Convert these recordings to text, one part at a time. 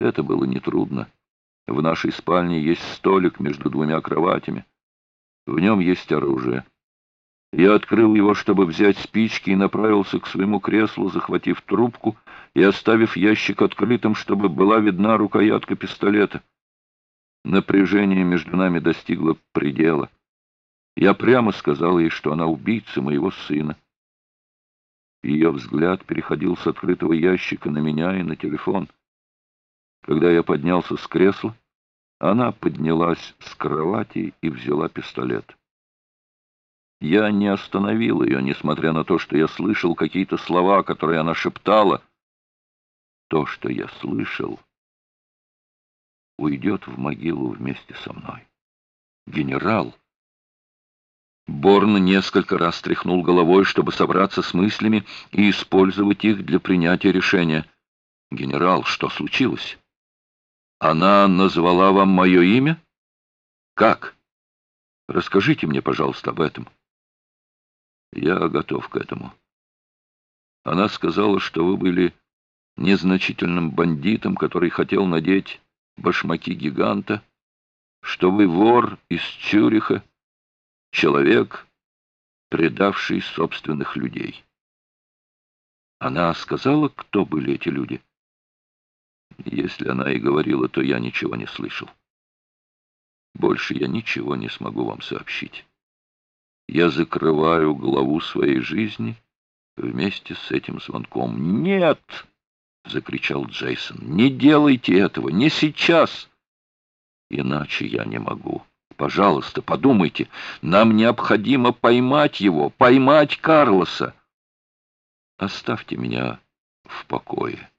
Это было нетрудно. В нашей спальне есть столик между двумя кроватями. В нем есть оружие. Я открыл его, чтобы взять спички, и направился к своему креслу, захватив трубку и оставив ящик открытым, чтобы была видна рукоятка пистолета. Напряжение между нами достигло предела. Я прямо сказал ей, что она убийца моего сына. Ее взгляд переходил с открытого ящика на меня и на телефон. Когда я поднялся с кресла, она поднялась с кровати и взяла пистолет. Я не остановил ее, несмотря на то, что я слышал какие-то слова, которые она шептала. То, что я слышал, уйдет в могилу вместе со мной. Генерал! Борн несколько раз тряхнул головой, чтобы собраться с мыслями и использовать их для принятия решения. «Генерал, что случилось? Она назвала вам мое имя? Как? Расскажите мне, пожалуйста, об этом». Я готов к этому. Она сказала, что вы были незначительным бандитом, который хотел надеть башмаки гиганта, что вы вор из Цюриха, человек, предавший собственных людей. Она сказала, кто были эти люди? Если она и говорила, то я ничего не слышал. Больше я ничего не смогу вам сообщить. Я закрываю главу своей жизни вместе с этим звонком. «Нет!» — закричал Джейсон. «Не делайте этого! Не сейчас!» «Иначе я не могу. Пожалуйста, подумайте. Нам необходимо поймать его, поймать Карлоса. Оставьте меня в покое.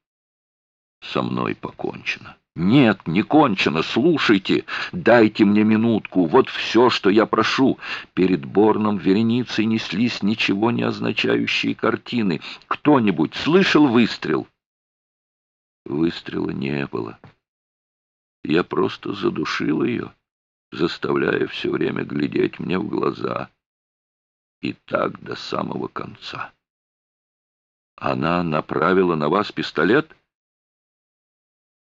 Со мной покончено». «Нет, не кончено. Слушайте, дайте мне минутку. Вот все, что я прошу». Перед Борном вереницей неслись ничего не означающие картины. Кто-нибудь слышал выстрел? Выстрела не было. Я просто задушил ее, заставляя все время глядеть мне в глаза. И так до самого конца. Она направила на вас пистолет?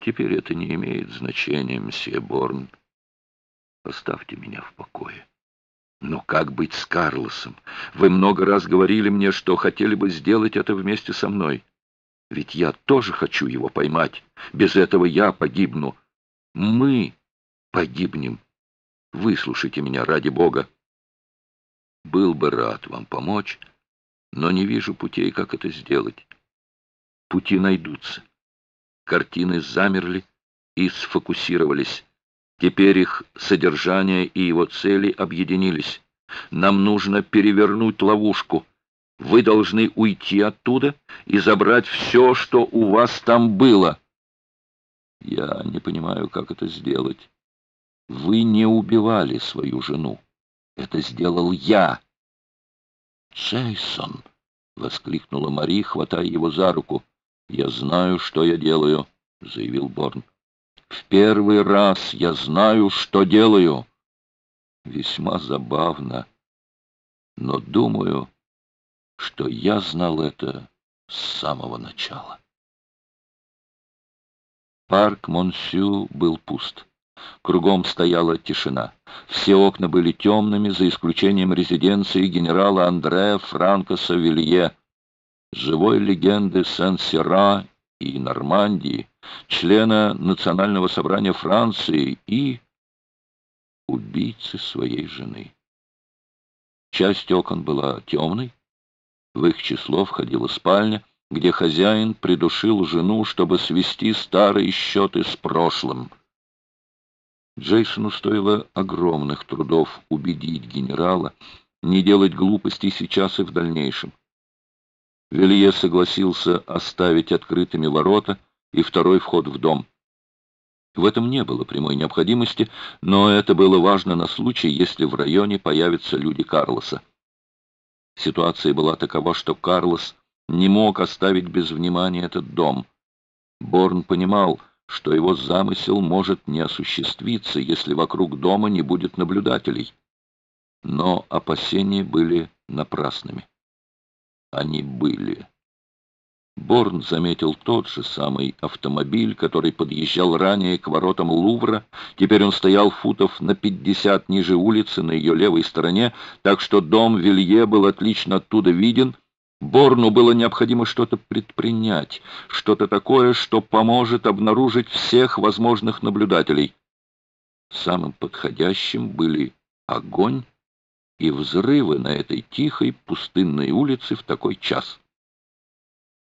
Теперь это не имеет значения, мсье Борн. Оставьте меня в покое. Но как быть с Карлосом? Вы много раз говорили мне, что хотели бы сделать это вместе со мной. Ведь я тоже хочу его поймать. Без этого я погибну. Мы погибнем. Выслушайте меня ради Бога. Был бы рад вам помочь, но не вижу путей, как это сделать. Пути найдутся. Картины замерли и сфокусировались. Теперь их содержание и его цели объединились. Нам нужно перевернуть ловушку. Вы должны уйти оттуда и забрать все, что у вас там было. Я не понимаю, как это сделать. Вы не убивали свою жену. Это сделал я. Джейсон! — воскликнула Мари, хватая его за руку. «Я знаю, что я делаю», — заявил Борн. «В первый раз я знаю, что делаю». Весьма забавно, но думаю, что я знал это с самого начала. Парк Монсю был пуст. Кругом стояла тишина. Все окна были темными, за исключением резиденции генерала Андреа Франко Савелье, живой легенды Сен-Сера и Нормандии, члена Национального собрания Франции и убийцы своей жены. Часть окон была темной, в их число входила спальня, где хозяин придушил жену, чтобы свести старые счеты с прошлым. Джейсону стоило огромных трудов убедить генерала не делать глупостей сейчас и в дальнейшем. Вилье согласился оставить открытыми ворота и второй вход в дом. В этом не было прямой необходимости, но это было важно на случай, если в районе появятся люди Карлоса. Ситуация была такова, что Карлос не мог оставить без внимания этот дом. Борн понимал, что его замысел может не осуществиться, если вокруг дома не будет наблюдателей. Но опасения были напрасными они были. Борн заметил тот же самый автомобиль, который подъезжал ранее к воротам Лувра. Теперь он стоял футов на пятьдесят ниже улицы, на ее левой стороне, так что дом Вилье был отлично оттуда виден. Борну было необходимо что-то предпринять, что-то такое, что поможет обнаружить всех возможных наблюдателей. Самым подходящим были огонь и взрывы на этой тихой пустынной улице в такой час.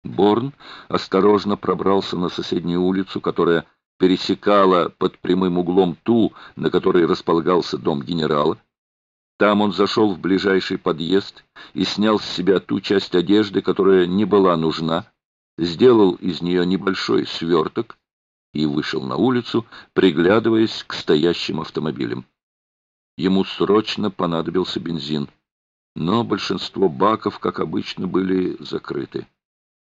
Борн осторожно пробрался на соседнюю улицу, которая пересекала под прямым углом ту, на которой располагался дом генерала. Там он зашел в ближайший подъезд и снял с себя ту часть одежды, которая не была нужна, сделал из нее небольшой сверток и вышел на улицу, приглядываясь к стоящим автомобилям. Ему срочно понадобился бензин, но большинство баков, как обычно, были закрыты.